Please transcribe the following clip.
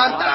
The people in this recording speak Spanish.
Marta.